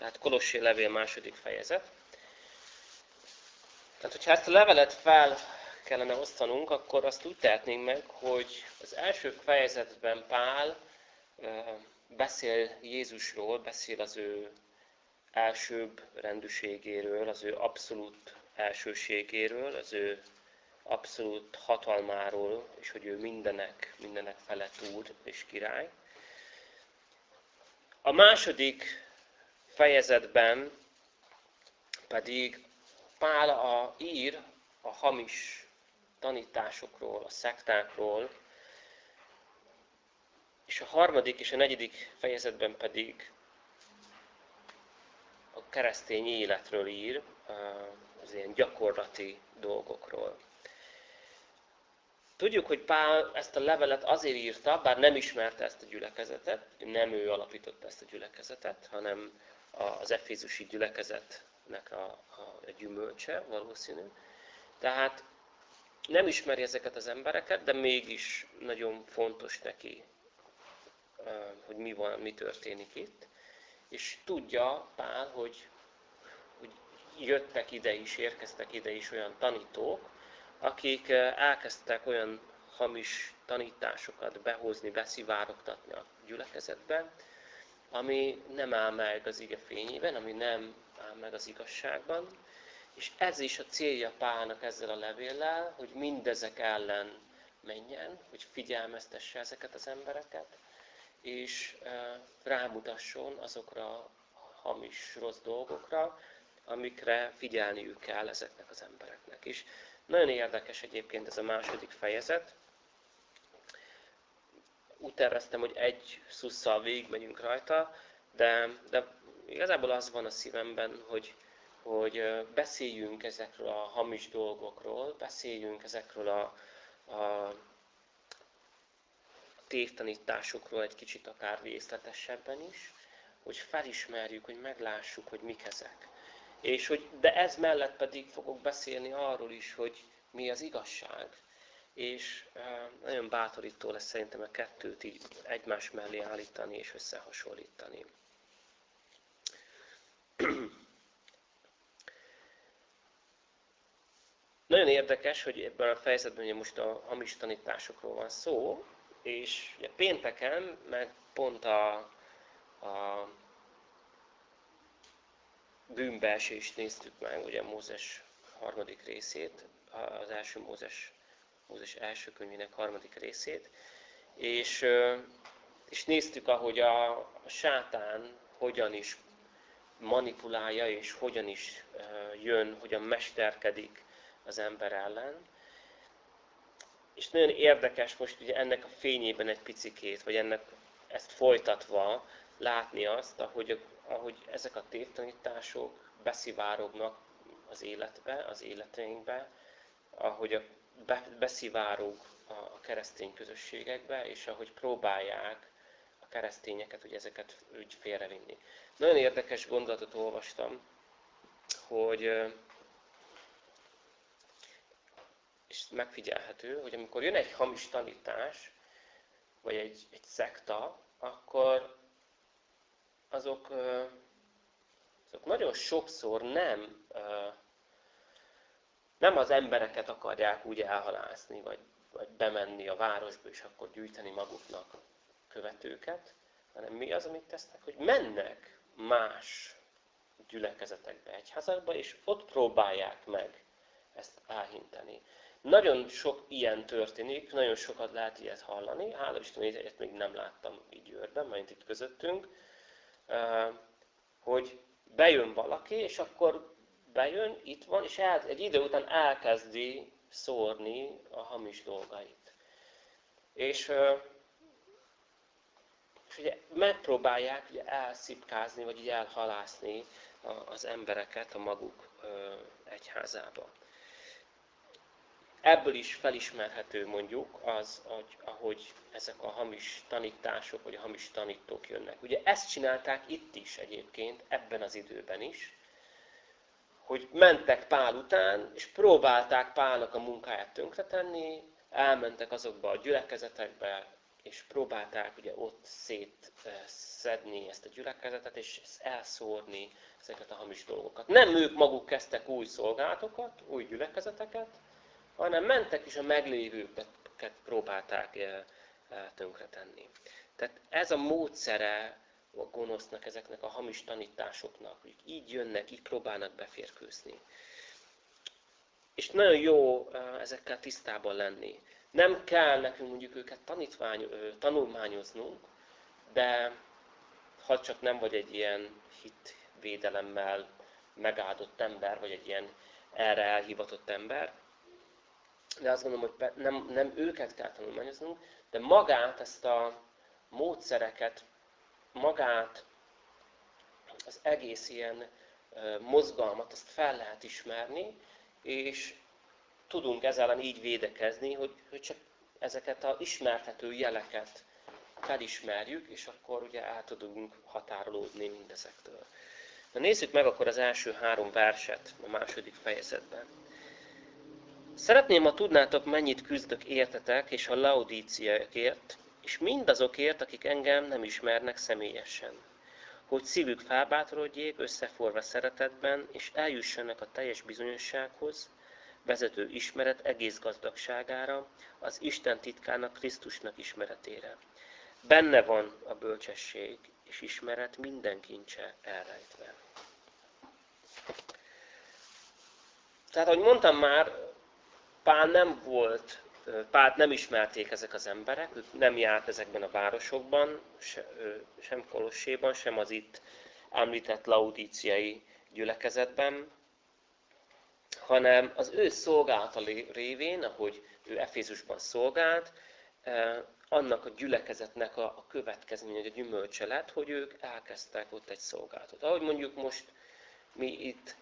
Tehát Kolossé levél második fejezet. Tehát, hogyha ezt a levelet fel kellene osztanunk, akkor azt úgy tehetnénk meg, hogy az első fejezetben Pál beszél Jézusról, beszél az ő elsőbb rendűségéről, az ő abszolút elsőségéről, az ő abszolút hatalmáról, és hogy ő mindenek, mindenek felett úr és király. A második fejezetben pedig Pál a ír a hamis tanításokról, a szektákról, és a harmadik és a negyedik fejezetben pedig a keresztény életről ír, az ilyen gyakorlati dolgokról. Tudjuk, hogy Pál ezt a levelet azért írta, bár nem ismerte ezt a gyülekezetet, nem ő alapította ezt a gyülekezetet, hanem az efézusi gyülekezetnek a, a, gyümölcse valószínű. Tehát nem ismeri ezeket az embereket, de mégis nagyon fontos neki, hogy mi van, mi történik itt. És tudja Pál, hogy, hogy jöttek ide is, érkeztek ide is olyan tanítók, akik elkezdtek olyan hamis tanításokat behozni, beszivárogtatni a gyülekezetbe, ami nem áll meg az ige fényében, ami nem áll meg az igazságban. És ez is a célja Pálnak ezzel a levéllel, hogy mindezek ellen menjen, hogy figyelmeztesse ezeket az embereket, és rámutasson azokra a hamis, rossz dolgokra, amikre figyelniük kell ezeknek az embereknek is. Nagyon érdekes egyébként ez a második fejezet. Úgy terveztem, hogy egy szusszal végigmegyünk rajta, de, de igazából az van a szívemben, hogy, hogy beszéljünk ezekről a hamis dolgokról, beszéljünk ezekről a, a tévtanításokról egy kicsit akár részletesebben is, hogy felismerjük, hogy meglássuk, hogy mik ezek. És hogy, de ez mellett pedig fogok beszélni arról is, hogy mi az igazság. És nagyon bátorító lesz szerintem a kettőt így egymás mellé állítani és összehasonlítani. Nagyon érdekes, hogy ebben a fejezetben ugye most a hamis tanításokról van szó, és ugye pénteken meg pont a, a bűnbeesést néztük meg, ugye Mózes harmadik részét, az első Mózes, Mózes első könyvének harmadik részét, és, és néztük, ahogy a, a sátán hogyan is manipulálja, és hogyan is jön, hogyan mesterkedik az ember ellen. És nagyon érdekes most ugye ennek a fényében egy picikét, vagy ennek ezt folytatva látni azt, ahogy, ahogy ezek a tévtanítások beszivárognak az életbe, az életeinkbe, ahogy a, beszivárog a keresztény közösségekbe, és ahogy próbálják a keresztényeket, hogy ezeket úgy félrevinni. Nagyon érdekes gondolatot olvastam, hogy és megfigyelhető, hogy amikor jön egy hamis tanítás, vagy egy, egy szekta, akkor azok, azok nagyon sokszor nem, nem az embereket akarják úgy elhalászni, vagy, vagy bemenni a városba, és akkor gyűjteni maguknak követőket, hanem mi az, amit tesznek, hogy mennek más gyülekezetekbe, egyházakba, és ott próbálják meg ezt elhinteni. Nagyon sok ilyen történik, nagyon sokat lehet ilyet hallani. Hála Isten, ilyet még nem láttam így Győrben, majd itt közöttünk, hogy bejön valaki, és akkor bejön, itt van, és el, egy idő után elkezdi szórni a hamis dolgait. És, és ugye megpróbálják ugye elszipkázni, vagy ugye elhalászni az embereket a maguk egyházába. Ebből is felismerhető mondjuk az, hogy, ahogy ezek a hamis tanítások, vagy a hamis tanítók jönnek. Ugye ezt csinálták itt is egyébként, ebben az időben is, hogy mentek Pál után, és próbálták Pálnak a munkáját tönkretenni, elmentek azokba a gyülekezetekbe, és próbálták ugye ott szétszedni ezt a gyülekezetet, és elszórni ezeket a hamis dolgokat. Nem ők maguk kezdtek új szolgálatokat, új gyülekezeteket, hanem mentek és a meglévőket próbálták tönkretenni. Tehát ez a módszere a gonosznak, ezeknek a hamis tanításoknak, hogy így jönnek, így próbálnak beférkőzni. És nagyon jó ezekkel tisztában lenni. Nem kell nekünk mondjuk őket tanítvány, tanulmányoznunk, de ha csak nem vagy egy ilyen hitvédelemmel megáldott ember, vagy egy ilyen erre elhivatott ember, de azt gondolom, hogy nem, nem őket kell tanulmányoznunk, de magát, ezt a módszereket, magát, az egész ilyen mozgalmat, azt fel lehet ismerni, és tudunk ezzel így védekezni, hogy, hogy csak ezeket az ismerhető jeleket felismerjük, és akkor ugye el tudunk határolódni mindezektől. Na nézzük meg akkor az első három verset a második fejezetben. Szeretném, ha tudnátok, mennyit küzdök értetek, és a laudíciákért, és mindazokért, akik engem nem ismernek személyesen. Hogy szívük felbátorodjék, összeforva szeretetben, és eljussanak a teljes bizonyossághoz, vezető ismeret egész gazdagságára, az Isten titkának, Krisztusnak ismeretére. Benne van a bölcsesség és ismeret minden kincse elrejtve. Tehát, ahogy mondtam már, Pál nem volt, Pált nem ismerték ezek az emberek, ők nem járt ezekben a városokban, sem Kolosséban, sem az itt említett laudíciai gyülekezetben, hanem az ő szolgálata révén, ahogy ő Efézusban szolgált, annak a gyülekezetnek a, következménye, a gyümölcse lett, hogy ők elkezdtek ott egy szolgálatot. Ahogy mondjuk most mi itt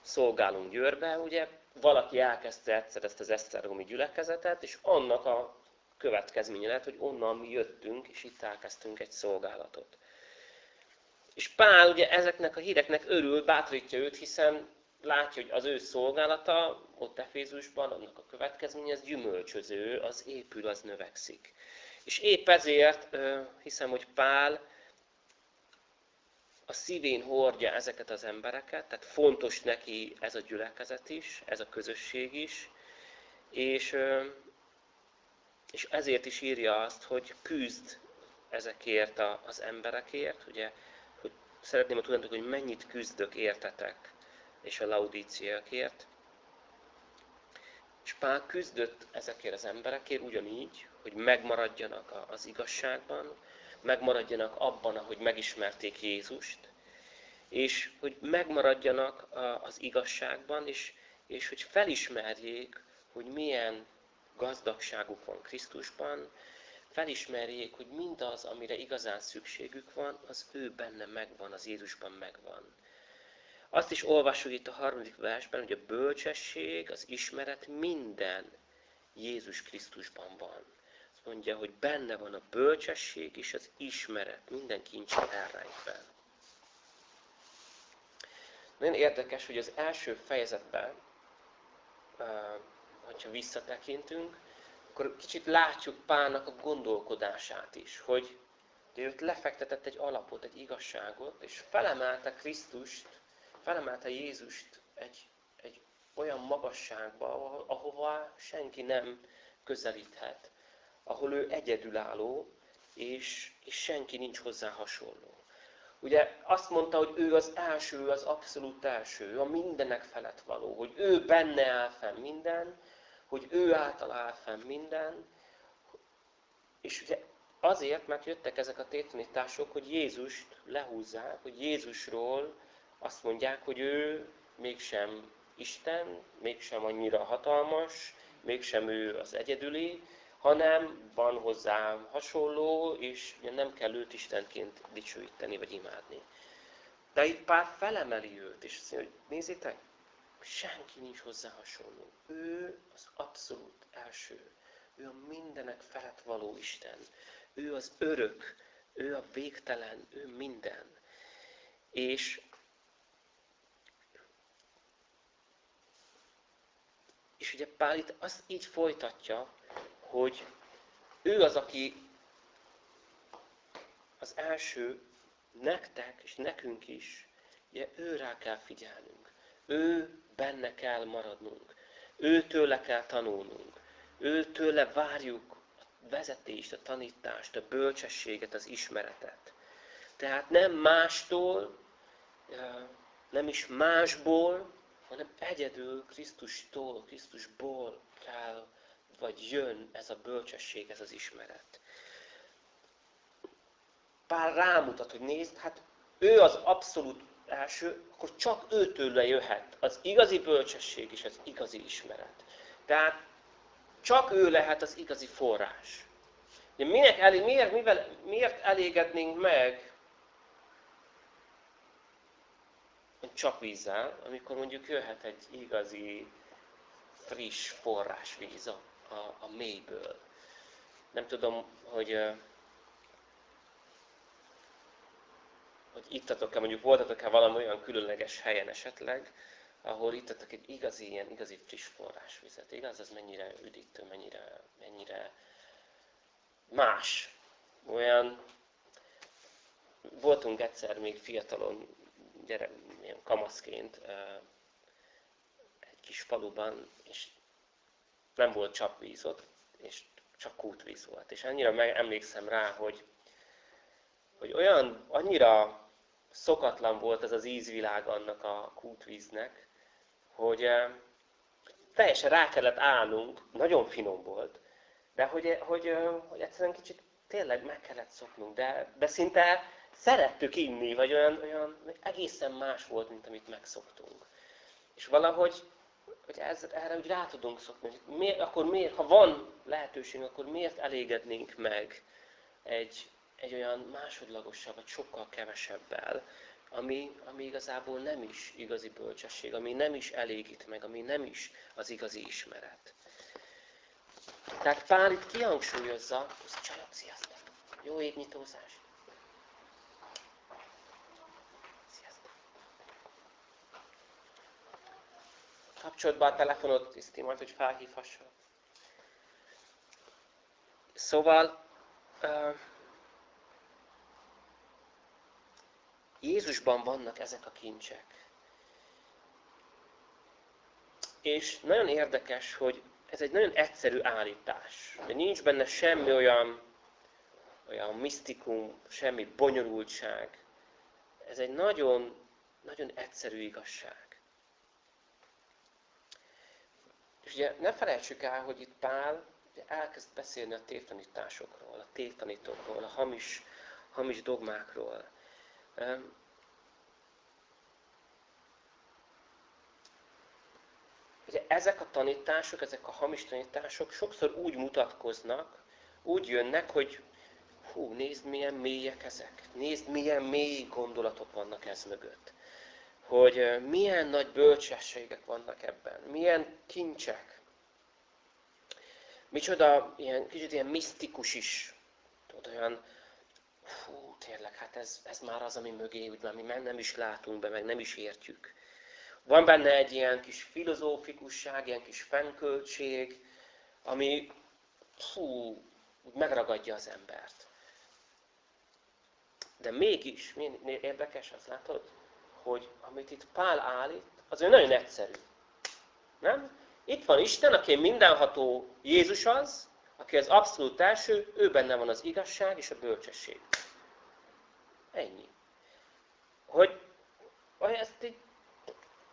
szolgálunk Győrbe, ugye valaki elkezdte egyszer ezt az Esztergomi gyülekezetet, és annak a következménye lett, hogy onnan mi jöttünk, és itt elkezdtünk egy szolgálatot. És Pál ugye ezeknek a híreknek örül, bátorítja őt, hiszen látja, hogy az ő szolgálata ott Efézusban, annak a következménye, ez gyümölcsöző, az épül, az növekszik. És épp ezért hiszem, hogy Pál a szívén hordja ezeket az embereket, tehát fontos neki ez a gyülekezet is, ez a közösség is, és, és ezért is írja azt, hogy küzd ezekért az emberekért, ugye, hogy szeretném, hogy tudnátok, hogy mennyit küzdök értetek, és a laudíciákért. És Pál küzdött ezekért az emberekért ugyanígy, hogy megmaradjanak az igazságban, megmaradjanak abban, ahogy megismerték Jézust, és hogy megmaradjanak az igazságban, és, és hogy felismerjék, hogy milyen gazdagságuk van Krisztusban, felismerjék, hogy mindaz, amire igazán szükségük van, az ő benne megvan, az Jézusban megvan. Azt is olvassuk itt a harmadik versben, hogy a bölcsesség, az ismeret minden Jézus Krisztusban van. Mondja, hogy benne van a bölcsesség és az ismeret, minden kincs elrejtve. Nagyon érdekes, hogy az első fejezetben, hogyha visszatekintünk, akkor kicsit látjuk Pálnak a gondolkodását is, hogy ő lefektetett egy alapot, egy igazságot, és felemelte Krisztust felemelte Jézust egy, egy olyan magasságba, ahova senki nem közelíthet, ahol ő egyedülálló, és, és senki nincs hozzá hasonló. Ugye azt mondta, hogy ő az első, az abszolút első, ő a mindenek felett való, hogy ő benne áll fenn minden, hogy ő által áll fenn minden, és ugye azért, mert jöttek ezek a tétanítások, hogy Jézust lehúzzák, hogy Jézusról azt mondják, hogy ő mégsem Isten, mégsem annyira hatalmas, mégsem ő az egyedüli, hanem van hozzá hasonló, és nem kell őt Istenként dicsőíteni vagy imádni. De itt pár felemeli őt, és azt mondja, hogy nézzétek, senki nincs hozzá hasonló. Ő az abszolút első. Ő a mindenek felett való Isten. Ő az örök, ő a végtelen, ő minden. És És ugye Pál itt azt így folytatja, hogy ő az, aki az első nektek és nekünk is, ugye őrá kell figyelnünk. Ő benne kell maradnunk. Őtőle kell tanulnunk. Őtőle várjuk a vezetést, a tanítást, a bölcsességet, az ismeretet. Tehát nem mástól, nem is másból, hanem egyedül Krisztustól, Krisztusból kell, vagy jön ez a bölcsesség, ez az ismeret. Pár rámutat, hogy nézd, hát ő az abszolút első, akkor csak őtőle jöhet az igazi bölcsesség és az igazi ismeret. Tehát csak ő lehet az igazi forrás. De minek elég, miért, mivel, miért elégednénk meg csak vízzel, amikor mondjuk jöhet egy igazi, friss forrásvíz a, a, a mélyből. Nem tudom, hogy, hogy ittatok-e, mondjuk voltatok-e valami olyan különleges helyen esetleg, ahol ittatok egy igazi, ilyen igazi friss forrásvizet. Igaz, ez mennyire üdítő, mennyire, mennyire más. Olyan, voltunk egyszer még fiatalon gyere, ilyen kamaszként egy kis faluban, és nem volt csapvíz ott, és csak kútvíz volt. És annyira emlékszem rá, hogy, hogy olyan, annyira szokatlan volt ez az ízvilág annak a kútvíznek, hogy teljesen rá kellett állnunk, nagyon finom volt, de hogy, hogy, hogy egyszerűen kicsit tényleg meg kellett szoknunk, de, de szinte szerettük inni, vagy olyan, olyan egészen más volt, mint amit megszoktunk. És valahogy hogy ez, erre úgy rá tudunk szokni. Miért, akkor miért, ha van lehetőség, akkor miért elégednénk meg egy, egy olyan másodlagosabb, vagy sokkal kevesebbel, ami, ami igazából nem is igazi bölcsesség, ami nem is elégít meg, ami nem is az igazi ismeret. Tehát Pál itt kihangsúlyozza, csajok, sziasztok! Jó égnyitózás! Kapcsolt be a telefonot, Tiszti, majd, hogy felhívhasson. Szóval, Jézusban vannak ezek a kincsek. És nagyon érdekes, hogy ez egy nagyon egyszerű állítás. De nincs benne semmi olyan, olyan misztikum, semmi bonyolultság. Ez egy nagyon, nagyon egyszerű igazság. És ugye ne felejtsük el, hogy itt Pál ugye elkezd beszélni a tévtanításokról, a tévtanítókról, a hamis, hamis dogmákról. Ugye ezek a tanítások, ezek a hamis tanítások sokszor úgy mutatkoznak, úgy jönnek, hogy hú, nézd milyen mélyek ezek, nézd milyen mély gondolatok vannak ez mögött hogy milyen nagy bölcsességek vannak ebben, milyen kincsek. Micsoda, ilyen, kicsit ilyen misztikus is. Tudod, olyan, fú, tényleg, hát ez, ez már az, ami mögé, úgy már mi nem is látunk be, meg nem is értjük. Van benne egy ilyen kis filozófikusság, ilyen kis fenköltség, ami fú, megragadja az embert. De mégis, milyen érdekes, az látod? Hogy amit itt Pál állít, az olyan nagyon egyszerű. Nem? Itt van Isten, aki mindenható Jézus az, aki az abszolút első, ő benne van az igazság és a bölcsesség. Ennyi. Hogy ezt így,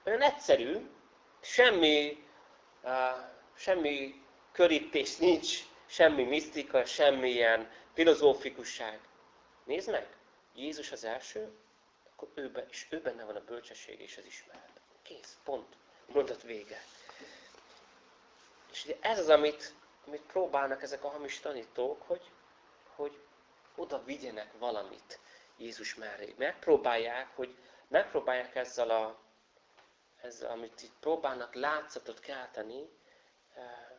olyan egyszerű, semmi, uh, semmi körítés nincs, semmi misztika, semmi ilyen filozófikusság. Nézd meg! Jézus az első, akkor őben, és ő benne van a bölcsesség és az ismeret. Kész, pont. Mondat vége. És ugye ez az, amit, amit próbálnak ezek a hamis tanítók, hogy, hogy oda vigyenek valamit Jézus mellé. Megpróbálják, hogy megpróbálják ezzel, a, ezzel amit itt próbálnak látszatot kelteni, eh,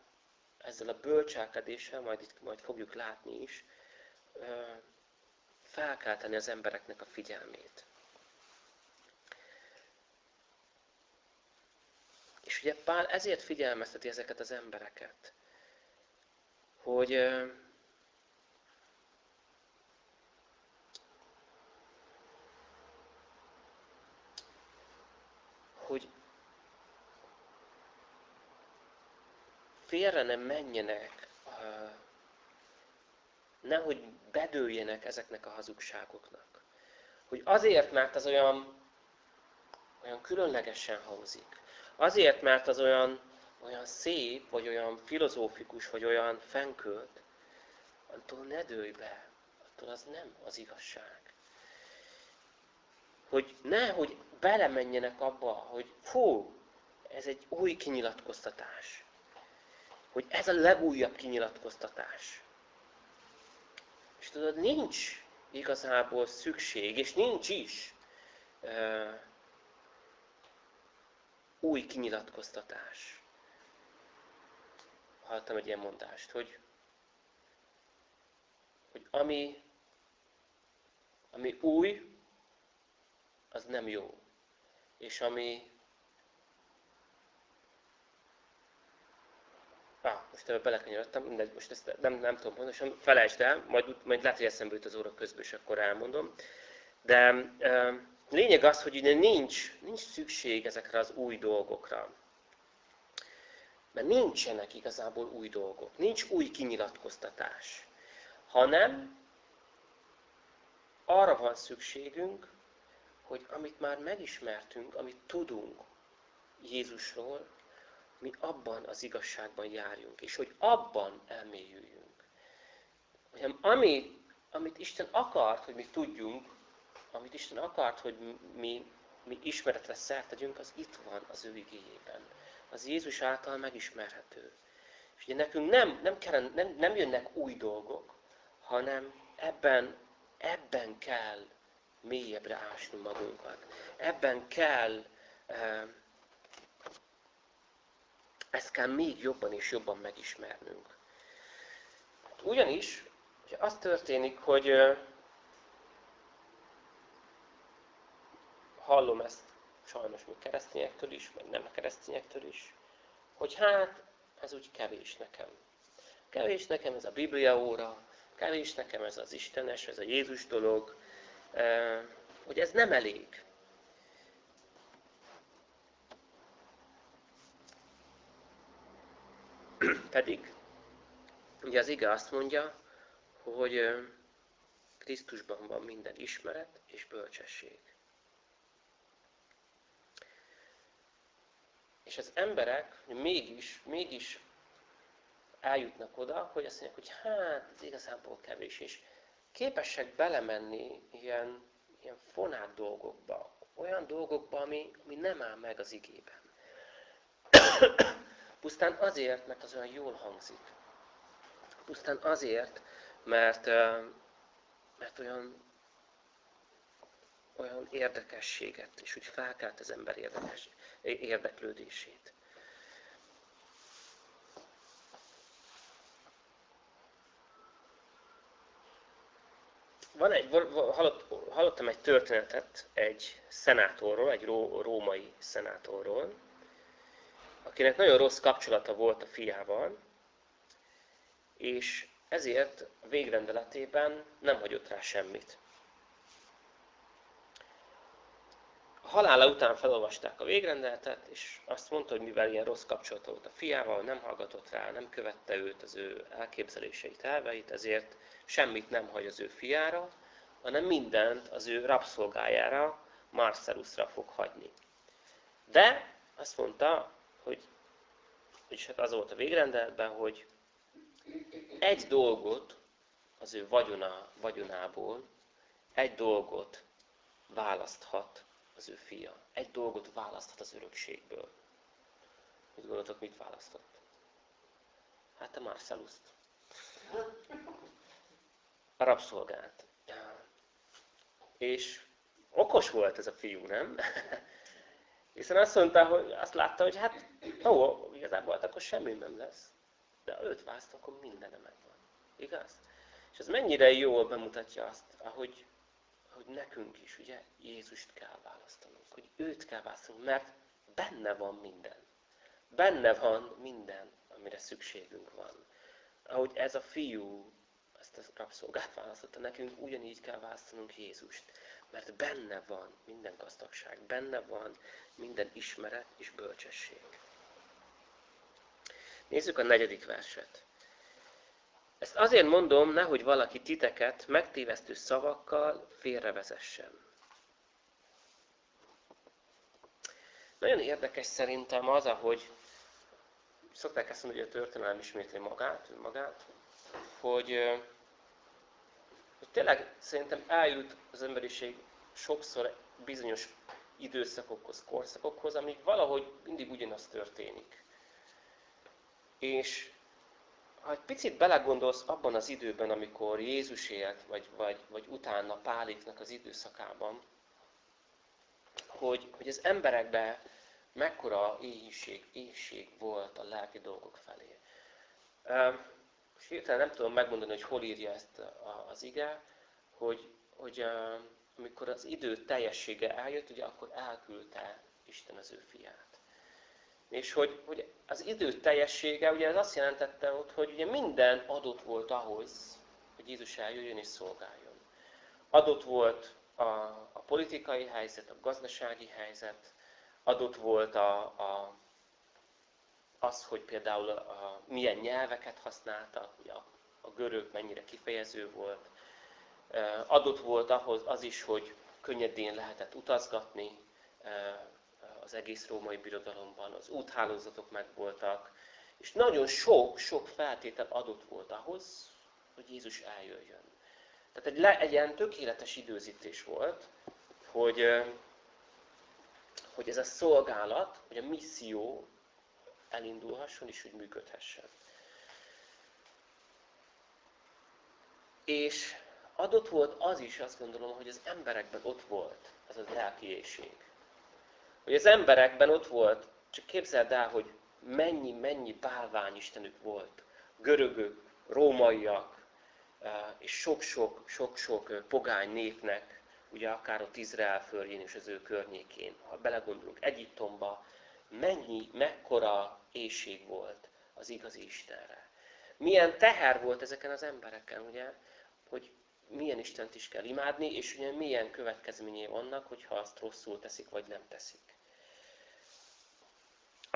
ezzel a bölcselkedéssel, majd itt majd fogjuk látni is, eh, felkelteni az embereknek a figyelmét. És ugye Pál ezért figyelmezteti ezeket az embereket, hogy hogy félre nem menjenek, nehogy bedőljenek ezeknek a hazugságoknak. Hogy azért, mert ez olyan, olyan különlegesen hangzik azért, mert az olyan, olyan szép, vagy olyan filozófikus, vagy olyan fenkölt, attól ne dőlj be, attól az nem az igazság. Hogy nehogy belemenjenek abba, hogy fú, ez egy új kinyilatkoztatás. Hogy ez a legújabb kinyilatkoztatás. És tudod, nincs igazából szükség, és nincs is új kinyilatkoztatás. Hallottam egy ilyen mondást, hogy, hogy ami, ami új, az nem jó. És ami... Ah, most ebbe belekanyarodtam, mindegy, most ezt nem, nem tudom pontosan, felejtsd el, majd, majd lehet, hogy eszembe jut az óra közben, és akkor elmondom. De uh, lényeg az, hogy ugye nincs, nincs szükség ezekre az új dolgokra. Mert nincsenek igazából új dolgok, nincs új kinyilatkoztatás, hanem arra van szükségünk, hogy amit már megismertünk, amit tudunk Jézusról, mi abban az igazságban járjunk, és hogy abban elmélyüljünk. Hogy ami, amit Isten akart, hogy mi tudjunk, amit Isten akart, hogy mi, mi ismeretre szert tegyünk, az itt van az ő igényében. Az Jézus által megismerhető. És ugye nekünk nem, nem, kell, nem, nem jönnek új dolgok, hanem ebben, ebben kell mélyebbre ásni magunkat. Ebben kell, eh, ezt kell még jobban és jobban megismernünk. Ugyanis, hogy az történik, hogy hallom ezt sajnos még keresztényektől is, meg nem keresztényektől is, hogy hát, ez úgy kevés nekem. Kevés nekem ez a Biblia óra, kevés nekem ez az Istenes, ez a Jézus dolog, hogy ez nem elég. Pedig, ugye az ige azt mondja, hogy Krisztusban van minden ismeret és bölcsesség. És az emberek mégis, mégis eljutnak oda, hogy azt mondják, hogy hát, ez igazából kevés, és képesek belemenni ilyen, ilyen fonát dolgokba, olyan dolgokba, ami, ami nem áll meg az igében. Pusztán azért, mert az olyan jól hangzik. Pusztán azért, mert, mert olyan, olyan érdekességet, és úgy felkelt az ember érdekes, érdeklődését. van egy, hallott, hallottam egy történetet egy szenátorról, egy ró, római szenátorról, akinek nagyon rossz kapcsolata volt a fiával, és ezért a végrendeletében nem hagyott rá semmit. A halála után felolvasták a végrendeletet, és azt mondta, hogy mivel ilyen rossz kapcsolata volt a fiával, nem hallgatott rá, nem követte őt, az ő elképzeléseit, elveit, ezért semmit nem hagy az ő fiára, hanem mindent az ő rabszolgájára, Marcellusra fog hagyni. De azt mondta, hogy, és hát az volt a végrendeletben, hogy egy dolgot az ő vagyona, vagyonából, egy dolgot választhat az ő fia. Egy dolgot választhat az örökségből. Mit gondoltok, mit választott? Hát a Marcelluszt. A rabszolgát. És okos volt ez a fiú, nem? Hiszen azt mondta, hogy azt látta, hogy hát ó, igazából hát akkor semmi nem lesz. De ha őt választ, akkor mindenem megvan. Igaz? És ez mennyire jól bemutatja azt, ahogy, ahogy nekünk is, ugye, Jézust kell választanunk. Hogy őt kell választanunk, mert benne van minden. Benne van minden, amire szükségünk van. Ahogy ez a fiú ezt a rabszolgát választotta nekünk, ugyanígy kell választanunk Jézust. Mert benne van minden gazdagság, benne van minden ismeret és bölcsesség. Nézzük a negyedik verset. Ezt azért mondom, nehogy valaki titeket megtévesztő szavakkal félrevezessen. Nagyon érdekes szerintem az, ahogy szokták ezt mondani, hogy a történelem ismétli magát, magát hogy, hogy tényleg szerintem eljut az emberiség sokszor bizonyos időszakokhoz, korszakokhoz, amíg valahogy mindig ugyanaz történik. És ha egy picit belegondolsz abban az időben, amikor Jézus élt, vagy, vagy, vagy utána Páliknak az időszakában, hogy, hogy az emberekben mekkora éhíség, éhség volt a lelki dolgok felé. És hirtelen nem tudom megmondani, hogy hol írja ezt az ige, hogy, hogy amikor az idő teljessége eljött, ugye akkor elküldte Isten az ő fiát. És hogy, hogy az idő teljessége, ugye ez azt jelentette ott, hogy ugye minden adott volt ahhoz, hogy Jézus eljöjjön és szolgáljon. Adott volt a, a politikai helyzet, a gazdasági helyzet, adott volt a, a, az, hogy például a, milyen nyelveket használtak, ugye a, a görög mennyire kifejező volt. Adott volt ahhoz az is, hogy könnyedén lehetett utazgatni az egész római birodalomban, az úthálózatok megvoltak, és nagyon sok-sok feltétel adott volt ahhoz, hogy Jézus eljöjjön. Tehát egy, le, egy ilyen tökéletes időzítés volt, hogy, hogy ez a szolgálat, hogy a misszió elindulhasson és hogy működhessen. És adott volt az is, azt gondolom, hogy az emberekben ott volt ez a lelki. Hogy az emberekben ott volt, csak képzeld el, hogy mennyi, mennyi bálványistenük volt. Görögök, rómaiak, és sok-sok, sok-sok pogány népnek, ugye akár ott Izrael földjén és az ő környékén. Ha belegondolunk Egyiptomba, mennyi, mekkora éjség volt az igazi Istenre. Milyen teher volt ezeken az embereken, ugye, hogy milyen Istent is kell imádni, és ugye milyen következményei vannak, hogyha azt rosszul teszik, vagy nem teszik.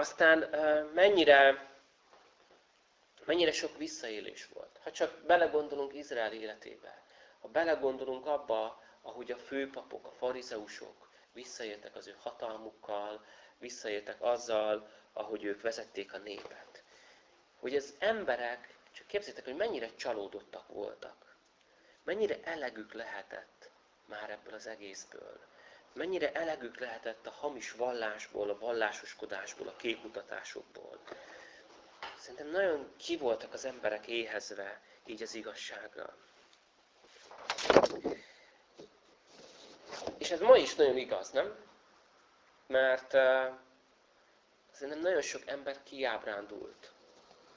Aztán mennyire, mennyire sok visszaélés volt. Ha csak belegondolunk Izrael életébe, ha belegondolunk abba, ahogy a főpapok, a farizeusok visszaéltek az ő hatalmukkal, visszaéltek azzal, ahogy ők vezették a népet. Hogy az emberek, csak képzeljétek, hogy mennyire csalódottak voltak. Mennyire elegük lehetett már ebből az egészből. Mennyire elegük lehetett a hamis vallásból, a vallásoskodásból, a képmutatásokból. Szerintem nagyon ki voltak az emberek éhezve így az igazságra. És ez ma is nagyon igaz, nem? Mert uh, szerintem nagyon sok ember kiábrándult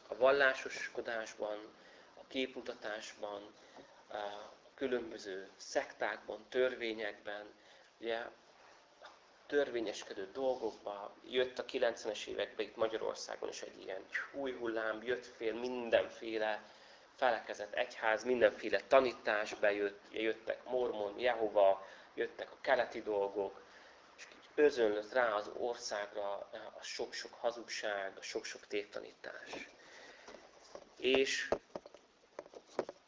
a vallásoskodásban, a képmutatásban, a különböző szektákban, törvényekben, ugye törvényeskedő dolgokba, jött a 90-es években itt Magyarországon is egy ilyen új hullám, jött fél mindenféle felekezett egyház, mindenféle tanítás bejött, jöttek Mormon, Jehova, jöttek a keleti dolgok, és özönlött rá az országra a sok-sok hazugság, a sok-sok tévtanítás. És,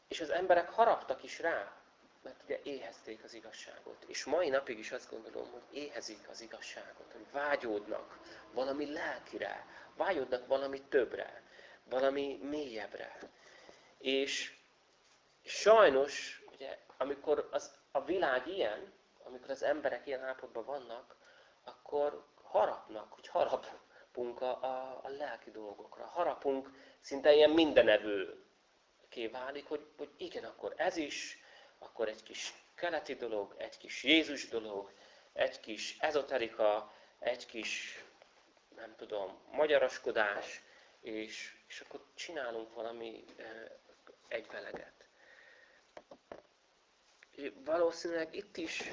és az emberek haraptak is rá, mert ugye éhezték az igazságot. És mai napig is azt gondolom, hogy éhezik az igazságot, hogy vágyódnak valami lelkire, vágyódnak valami többre, valami mélyebbre. És sajnos, ugye, amikor az, a világ ilyen, amikor az emberek ilyen állapotban vannak, akkor harapnak, hogy harapunk a, a, a lelki dolgokra. Harapunk, szinte ilyen mindenevő válik, hogy, hogy igen, akkor ez is, akkor egy kis keleti dolog, egy kis Jézus dolog, egy kis ezoterika, egy kis, nem tudom, magyaraskodás, és, és akkor csinálunk valami egyveleget. Valószínűleg itt is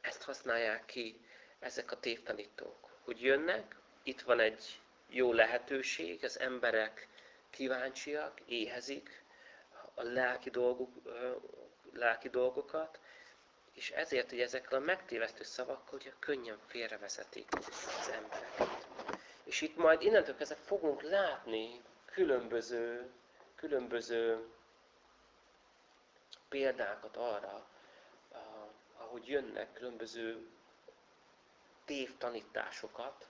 ezt használják ki ezek a tévtanítók, hogy jönnek, itt van egy jó lehetőség, az emberek kíváncsiak, éhezik, a lelki dolgok lelki dolgokat, és ezért, hogy ezekkel a megtévesztő szavakkal ugye könnyen félrevezetik az embereket. És itt majd innentől kezdve fogunk látni különböző, különböző példákat arra, ahogy jönnek különböző tévtanításokat,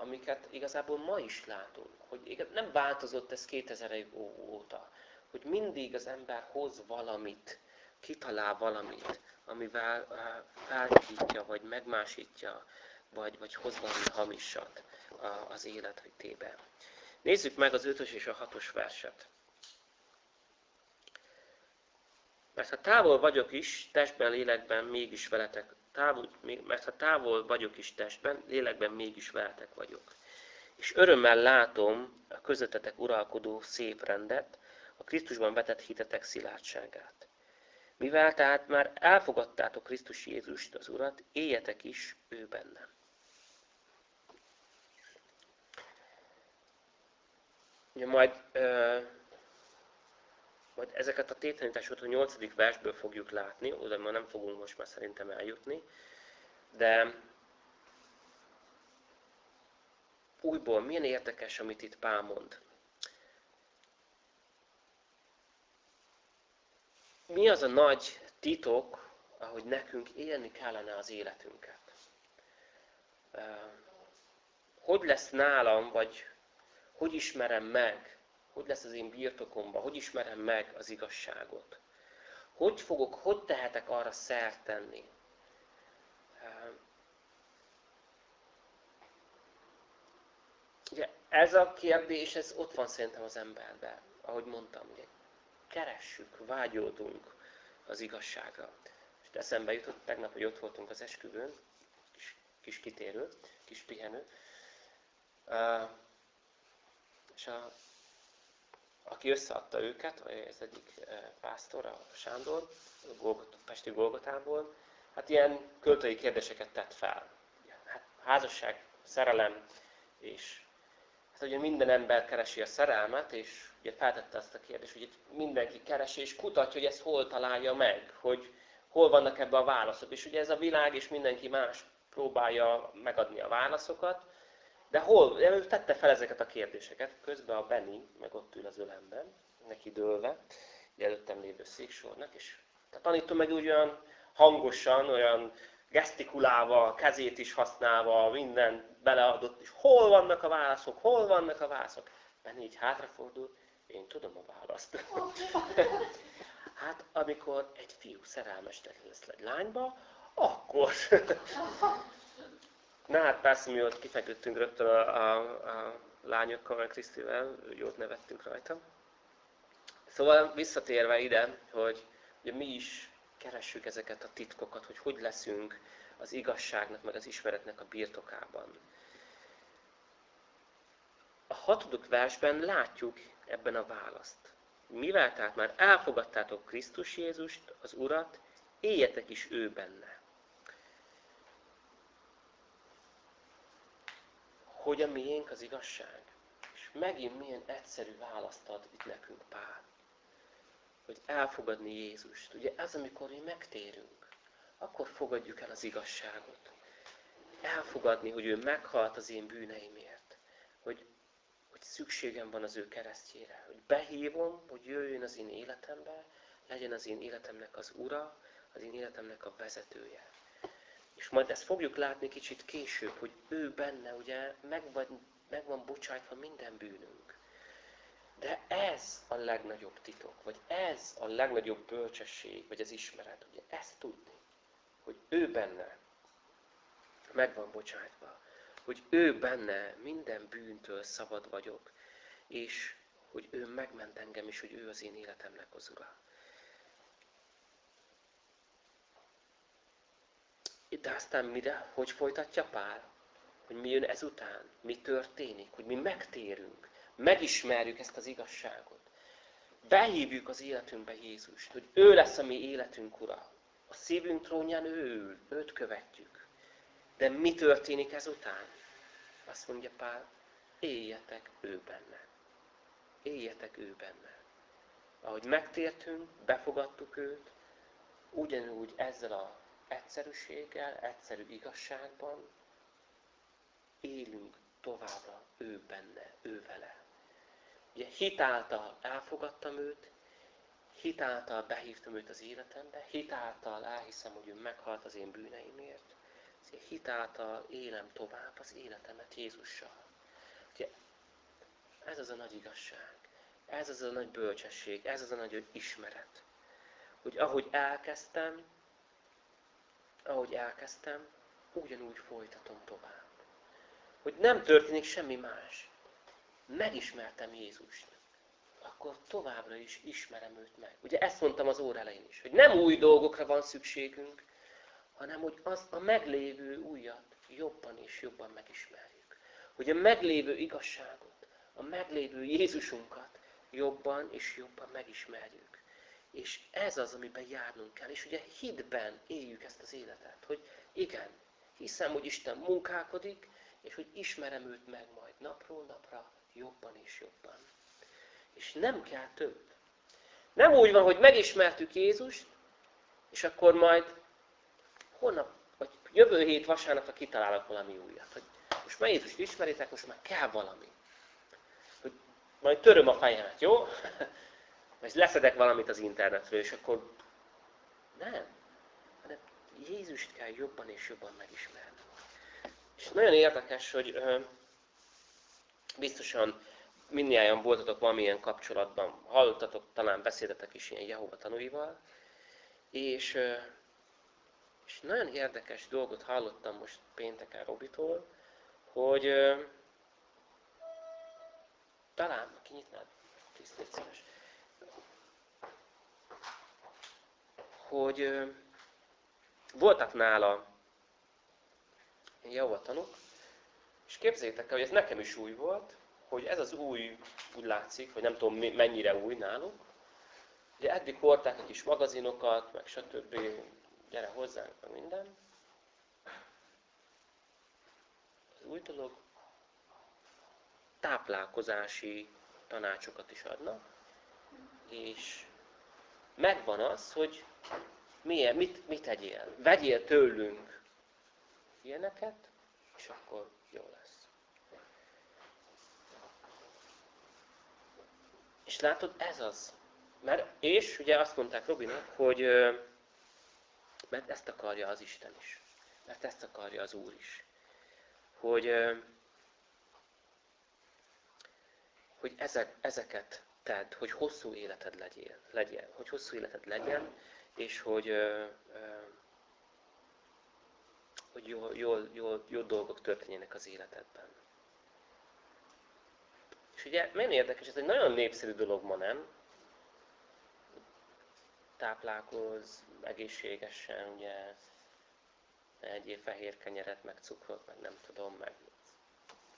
amiket igazából ma is látunk. Hogy nem változott ez 2000 év óta. Hogy mindig az ember hoz valamit, kitalál valamit, amivel felhívja, vagy megmásítja, vagy, vagy hoz valami hamisat az életébe. Nézzük meg az 5 és a 6 verset. Mert ha távol vagyok is, testben, lélekben mégis veletek, távol, mert ha távol vagyok is testben, lélekben mégis veletek vagyok. És örömmel látom a közöttetek uralkodó szép rendet, a Krisztusban vetett hitetek szilárdságát. Mivel tehát már elfogadtátok Krisztus Jézust az Urat, éljetek is ő benne. Ugye majd, ö, majd ezeket a tétlenításokat a nyolcadik versből fogjuk látni, oda ma nem fogunk most már szerintem eljutni, de újból milyen érdekes, amit itt Pál mond. Mi az a nagy titok, ahogy nekünk élni kellene az életünket? Hogy lesz nálam, vagy hogy ismerem meg, hogy lesz az én birtokomban, hogy ismerem meg az igazságot? Hogy fogok, hogy tehetek arra szert tenni? Ugye ez a kérdés, ez ott van szerintem az emberben, ahogy mondtam, ugye keressük, vágyódunk az igazságra. És eszembe jutott tegnap, hogy ott voltunk az esküvőn, kis, kis kitérő, kis pihenő, uh, és a, aki összeadta őket, ez egyik pásztor, a Sándor, a Golgot, Pesti Golgotából, hát ilyen költői kérdéseket tett fel. Hát, házasság, szerelem, és hát ugye minden ember keresi a szerelmet, és ugye feltette azt a kérdést, hogy itt mindenki keresi és kutatja, hogy ezt hol találja meg, hogy hol vannak ebbe a válaszok. És ugye ez a világ, és mindenki más próbálja megadni a válaszokat, de hol? Ő tette fel ezeket a kérdéseket, közben a Benny meg ott ül az ölemben, neki dőlve, előttem lévő széksornak, és a tanító meg úgy olyan hangosan, olyan gesztikulálva, kezét is használva, minden beleadott, és hol vannak a válaszok, hol vannak a válaszok. Benny így hátrafordul, én tudom a választ. hát, amikor egy fiú szerelmes lesz egy lányba, akkor... Na hát persze mi ott kifeküdtünk rögtön a, a, a lányokkal, meg Krisztivel, jót nevettünk rajta. Szóval visszatérve ide, hogy ugye mi is keressük ezeket a titkokat, hogy hogy leszünk az igazságnak, meg az ismeretnek a birtokában. Hatodik versben látjuk ebben a választ. Mivel tehát már elfogadtátok Krisztus Jézust, az Urat, éljetek is ő benne. Hogy a miénk az igazság? És megint milyen egyszerű választ ad itt nekünk Pál. Hogy elfogadni Jézust. Ugye ez, amikor mi megtérünk, akkor fogadjuk el az igazságot. Elfogadni, hogy ő meghalt az én bűneimért. Hogy szükségem van az ő keresztjére, hogy behívom, hogy jöjjön az én életembe, legyen az én életemnek az ura, az én életemnek a vezetője. És majd ezt fogjuk látni kicsit később, hogy ő benne ugye meg van, meg bocsájtva minden bűnünk. De ez a legnagyobb titok, vagy ez a legnagyobb bölcsesség, vagy az ismeret, ugye ezt tudni, hogy ő benne meg van bocsájtva hogy ő benne minden bűntől szabad vagyok, és hogy ő megment engem, és hogy ő az én életemnek az ura. De aztán mire? Hogy folytatja Pál? Hogy mi jön ezután? Mi történik? Hogy mi megtérünk? Megismerjük ezt az igazságot. Behívjuk az életünkbe Jézust, hogy ő lesz a mi életünk ura. A szívünk trónján ő ül, őt követjük. De mi történik ezután? Azt mondja Pál, éljetek ő benne. Éljetek ő benne. ahogy megtértünk, befogadtuk őt, ugyanúgy ezzel a egyszerűséggel, egyszerű igazságban élünk továbbra ő benne, ő vele. Ugye hitáltal elfogadtam őt, hitáltal behívtam őt az életembe, hitáltal elhiszem, hogy ő meghalt az én bűneimért, hitáltal élem tovább az életemet Jézussal. Ugye, ez az a nagy igazság, ez az a nagy bölcsesség, ez az a nagy ismeret, hogy ahogy elkezdtem, ahogy elkezdtem, ugyanúgy folytatom tovább. Hogy nem történik semmi más. Megismertem Jézust. Akkor továbbra is ismerem őt meg. Ugye ezt mondtam az óra elején is, hogy nem új dolgokra van szükségünk, hanem hogy az a meglévő újat jobban és jobban megismerjük. Hogy a meglévő igazságot, a meglévő Jézusunkat jobban és jobban megismerjük. És ez az, amiben járnunk kell. És ugye hitben éljük ezt az életet, hogy igen, hiszem, hogy Isten munkálkodik, és hogy ismerem őt meg majd napról napra jobban és jobban. És nem kell több. Nem úgy van, hogy megismertük Jézust, és akkor majd holnap, vagy jövő hét vasárnapra kitalálok valami újat. Hogy most már Jézust ismeritek, most már kell valami. Hogy majd töröm a fejemet, jó? Vagy leszedek valamit az internetről, és akkor nem. Hanem Jézust kell jobban és jobban megismerni. És nagyon érdekes, hogy ö, biztosan mindnyáján voltatok valamilyen kapcsolatban, hallottatok, talán beszédetek is ilyen Jehova tanúival, és és nagyon érdekes dolgot hallottam most pénteken Robitól, hogy talán kinyitnád, szíves, hogy voltak nála javatanok, és képzeljétek el, hogy ez nekem is új volt, hogy ez az új, úgy látszik, hogy nem tudom mennyire új náluk. Ugye eddig hordták egy kis magazinokat, meg stb gyere hozzánk, meg minden. Az új dolog, táplálkozási tanácsokat is adnak, és megvan az, hogy milyen, mit, mit tegyél. Vegyél tőlünk ilyeneket, és akkor jó lesz. És látod, ez az. Mert, és ugye azt mondták Robinak, hogy mert ezt akarja az Isten is. Mert ezt akarja az Úr is. Hogy, hogy ezek, ezeket tedd, hogy hosszú életed legyen, legyen, hogy hosszú életed legyen, és hogy, hogy jó, jó, jó, jó dolgok történjenek az életedben. És ugye, milyen érdekes, ez egy nagyon népszerű dolog ma, nem? Táplálkoz egészségesen, ugye egyéb fehér kenyeret, meg cukrot, meg nem tudom, meg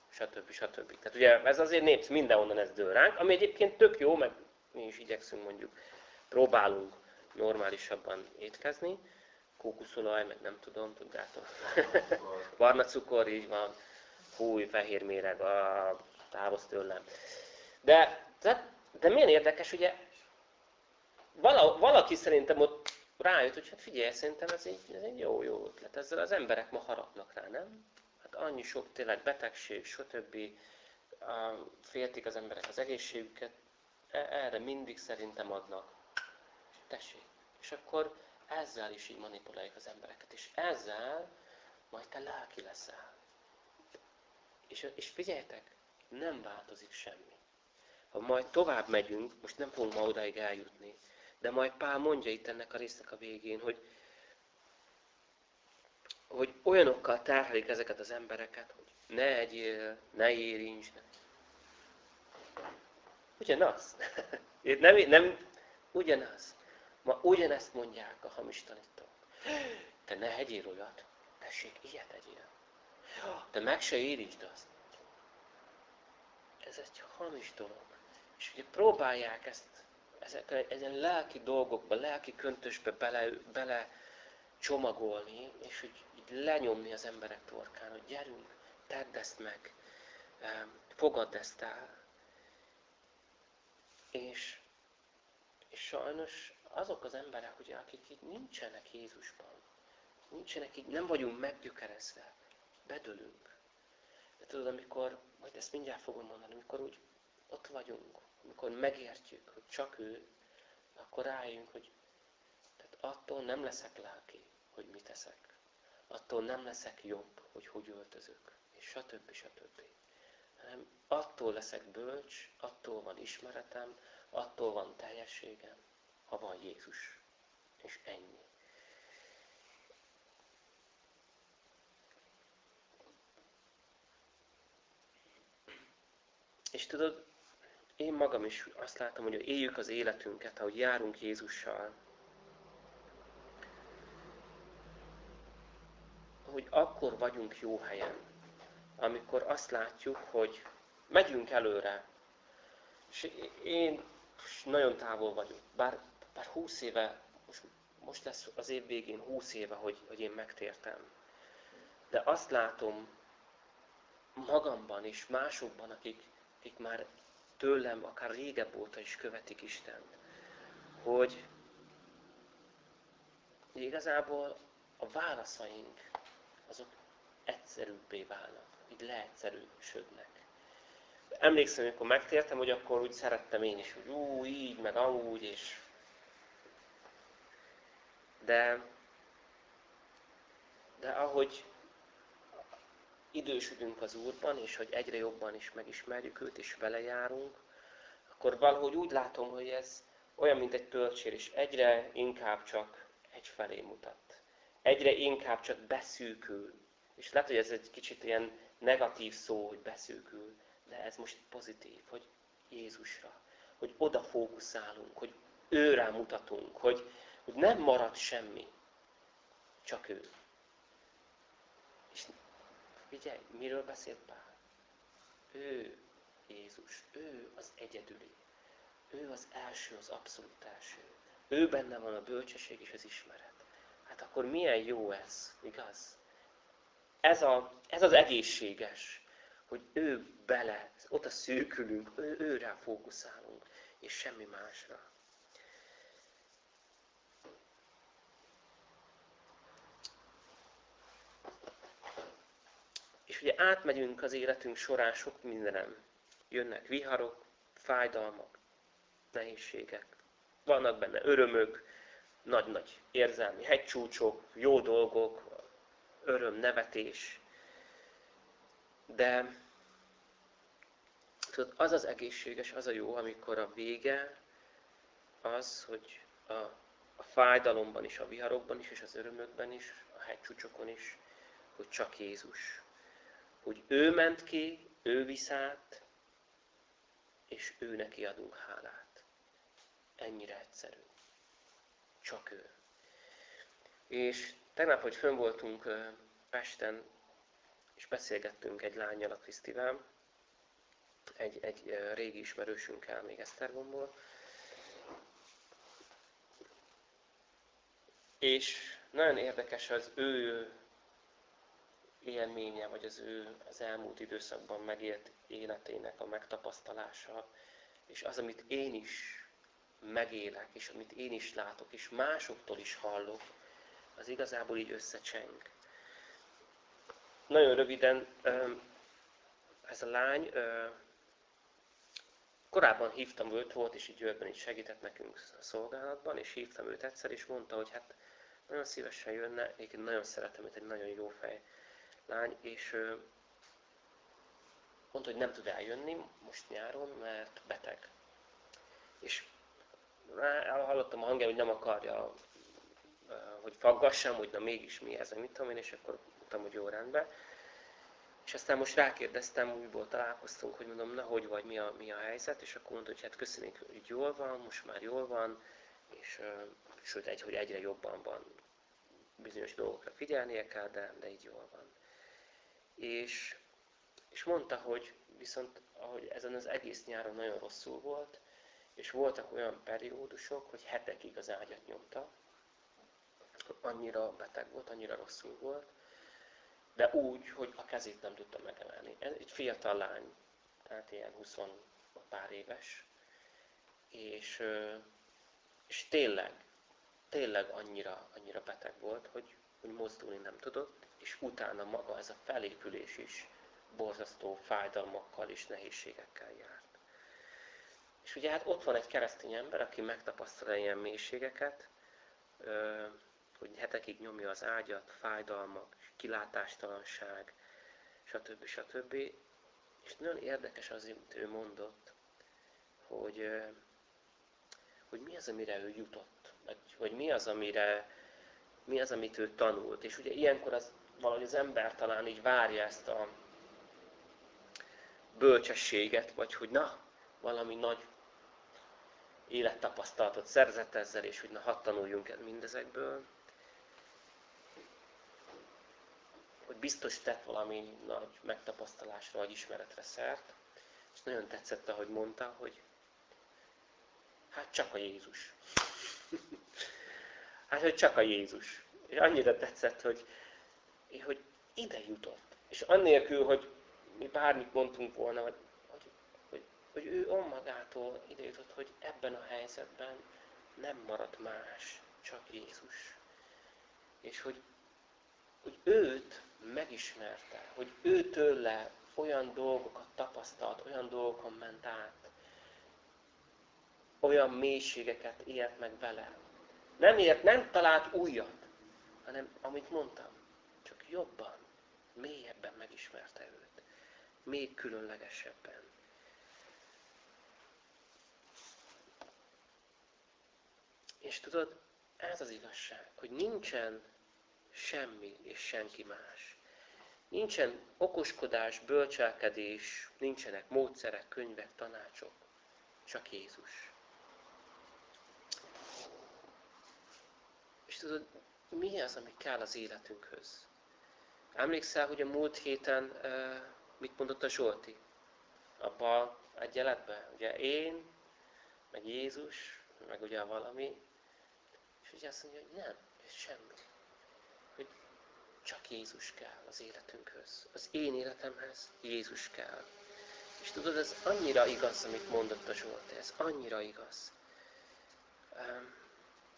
stb. stb. Tehát ugye ez azért népsz, mindenhonnan ez dől ránk, ami egyébként tök jó, meg mi is igyekszünk mondjuk, próbálunk normálisabban étkezni, kókuszolaj, meg nem tudom, tudjátok. Barna cukor, így van, fúj, fehér méreg, a távol tőlem. De, de, de milyen érdekes, ugye vala, valaki szerintem ott rájött, hogy hát figyelj, szerintem ez egy, ez egy jó, jó ötlet. Ezzel az emberek ma harapnak rá, nem? Hát annyi sok tényleg betegség, stb. Féltik az emberek az egészségüket. E, erre mindig szerintem adnak. Tessék. És akkor ezzel is így manipulálják az embereket. És ezzel majd te lelki leszel. És, és figyeljetek, nem változik semmi. Ha majd tovább megyünk, most nem fogunk ma odáig eljutni, de majd Pál mondja itt ennek a résznek a végén, hogy, hogy olyanokkal terhelik ezeket az embereket, hogy ne egyél, ne érints. Ne. Ugyanaz. nem, nem, ugyanaz. Ma ugyanezt mondják a hamis tanítók. Te ne hegyél olyat, tessék, ilyet egyél. De meg se érintsd azt. Ez egy hamis dolog. És ugye próbálják ezt ezek, ezen lelki dolgokba, lelki köntösbe bele, bele csomagolni, és hogy így lenyomni az emberek torkán, hogy gyerünk, tedd ezt meg, fogadd ezt el. És És sajnos azok az emberek, ugye, akik így nincsenek Jézusban, nincsenek így, nem vagyunk meggyökerezve, bedölünk. De tudod, amikor, majd ezt mindjárt fogom mondani, amikor úgy ott vagyunk, amikor megértjük, hogy csak ő, akkor rájönk, hogy tehát attól nem leszek lelki, hogy mit teszek. Attól nem leszek jobb, hogy hogy öltözök, és stb. stb. Hanem attól leszek bölcs, attól van ismeretem, attól van teljességem, ha van Jézus. És ennyi. És tudod, én magam is azt látom, hogy éljük az életünket, ahogy járunk Jézussal, hogy akkor vagyunk jó helyen, amikor azt látjuk, hogy megyünk előre. És én nagyon távol vagyok, bár, bár 20 éve, most, most lesz az év végén 20 éve, hogy, hogy én megtértem. De azt látom magamban és másokban, akik, akik már tőlem akár régebb óta is követik Istent, hogy igazából a válaszaink azok egyszerűbbé válnak, így leegyszerűsödnek. Emlékszem, amikor megtértem, hogy akkor úgy szerettem én is, hogy ú, így, meg amúgy, és... De, de ahogy idősödünk az Úrban, és hogy egyre jobban is megismerjük őt, és vele járunk, akkor valahogy úgy látom, hogy ez olyan, mint egy töltsér, és egyre inkább csak egyfelé mutat. Egyre inkább csak beszűkül. És lehet, hogy ez egy kicsit ilyen negatív szó, hogy beszűkül, de ez most pozitív, hogy Jézusra, hogy oda fókuszálunk, hogy őrá mutatunk, hogy, hogy nem marad semmi, csak ő. Figyelj, miről beszélt Pál? Ő Jézus, ő az egyedüli. Ő az első, az abszolút első. Ő benne van a bölcsesség és az ismeret. Hát akkor milyen jó ez, igaz? Ez, a, ez az egészséges, hogy ő bele, ott a szűkülünk, ő, őrá fókuszálunk, és semmi másra. És ugye átmegyünk az életünk során sok mindenem. Jönnek viharok, fájdalmak, nehézségek. Vannak benne örömök, nagy-nagy érzelmi hegycsúcsok, jó dolgok, öröm, nevetés. De tudod, az az egészséges, az a jó, amikor a vége az, hogy a, a fájdalomban is, a viharokban is, és az örömökben is, a hegycsúcsokon is, hogy csak Jézus hogy ő ment ki, ő visz át, és ő neki adunk hálát. Ennyire egyszerű. Csak ő. És tegnap, hogy fönn voltunk Pesten, és beszélgettünk egy lányjal, a Krisztivel, egy, egy régi ismerősünkkel még Esztergomból, és nagyon érdekes az ő élménye, vagy az ő az elmúlt időszakban megélt életének a megtapasztalása, és az, amit én is megélek, és amit én is látok, és másoktól is hallok, az igazából így összecseng. Nagyon röviden, ez a lány, korábban hívtam őt, volt és így Győrben is segített nekünk a szolgálatban, és hívtam őt egyszer, és mondta, hogy hát nagyon szívesen jönne, én nagyon szeretem őt, egy nagyon jó fej lány, és mondta, hogy nem tud eljönni most nyáron, mert beteg. És hallottam a hangját, hogy nem akarja, hogy faggassam, hogy na mégis mi ez, mit tudom én, és akkor mondtam, hogy jó rendben. És aztán most rákérdeztem, újból találkoztunk, hogy mondom, na hogy vagy, mi a, mi a helyzet, és akkor mondta, hogy hát köszönjük, hogy jól van, most már jól van, és sőt, egy, hogy egyre jobban van, bizonyos dolgokra figyelnie kell, de, de így jól van. És, és mondta, hogy viszont ahogy ezen az egész nyáron nagyon rosszul volt, és voltak olyan periódusok, hogy hetekig az ágyat nyomta, annyira beteg volt, annyira rosszul volt, de úgy, hogy a kezét nem tudta megemelni. Ez egy fiatal lány, tehát ilyen 20 pár éves, és És tényleg, tényleg annyira, annyira beteg volt, hogy, hogy mozdulni nem tudott, és utána maga ez a felépülés is borzasztó fájdalmakkal és nehézségekkel járt. És ugye hát ott van egy keresztény ember, aki megtapasztal ilyen mélységeket, hogy hetekig nyomja az ágyat, fájdalmak, kilátástalanság, stb. stb. És nagyon érdekes az, amit ő mondott, hogy, hogy mi az, amire ő jutott, vagy, vagy mi az, amire, mi az, amit ő tanult. És ugye ilyenkor az, valahogy az ember talán így várja ezt a bölcsességet, vagy hogy na, valami nagy élettapasztalatot szerzett ezzel, és hogy na, hadd tanuljunk mindezekből. Hogy biztos tett valami nagy megtapasztalásra, vagy ismeretre szert. És nagyon tetszett, ahogy mondta, hogy hát csak a Jézus. hát, hogy csak a Jézus. És annyira tetszett, hogy, hogy ide jutott. És annélkül, hogy mi bármit mondtunk volna, hogy, hogy, hogy, hogy ő önmagától ide jutott, hogy ebben a helyzetben nem maradt más, csak Jézus. És hogy, hogy őt megismerte, hogy ő tőle olyan dolgokat tapasztalt, olyan dolgokon ment át, olyan mélységeket élt meg vele. Nem ért, nem talált újat, hanem amit mondtam, jobban, mélyebben megismerte őt. Még különlegesebben. És tudod, ez az igazság, hogy nincsen semmi és senki más. Nincsen okoskodás, bölcselkedés, nincsenek módszerek, könyvek, tanácsok. Csak Jézus. És tudod, mi az, ami kell az életünkhöz? Emlékszel, hogy a múlt héten mit mondott a Zsolti? Abba a egyenletben? Ugye én, meg Jézus, meg ugye valami. És ugye azt mondja, hogy nem, ez semmi. Hogy csak Jézus kell az életünkhöz. Az én életemhez Jézus kell. És tudod, ez annyira igaz, amit mondott a Zsolti, ez annyira igaz.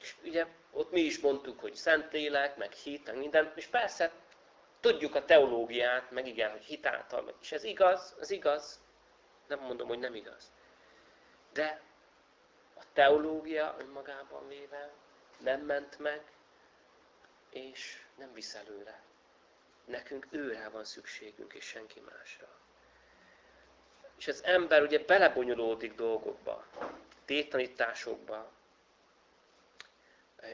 És ugye ott mi is mondtuk, hogy Szentlélek, meg hit, meg minden, és persze tudjuk a teológiát, meg igen, hogy hitáltal, és ez igaz, ez igaz, nem mondom, hogy nem igaz. De a teológia önmagában véve nem ment meg, és nem visz előre. Nekünk őre van szükségünk, és senki másra. És az ember ugye belebonyolódik dolgokba, tétanításokba,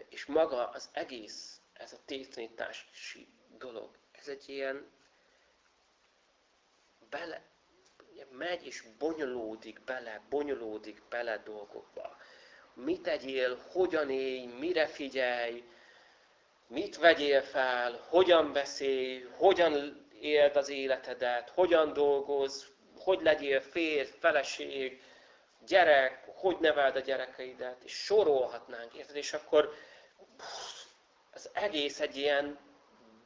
és maga az egész, ez a tétanítási dolog, ez egy ilyen bele, megy és bonyolódik bele, bonyolódik bele dolgokba. Mit tegyél, hogyan élj, mire figyelj, mit vegyél fel, hogyan beszélj, hogyan éld az életedet, hogyan dolgoz, hogy legyél férj, feleség, gyerek, hogy neveld a gyerekeidet, és sorolhatnánk, érted? És akkor az egész egy ilyen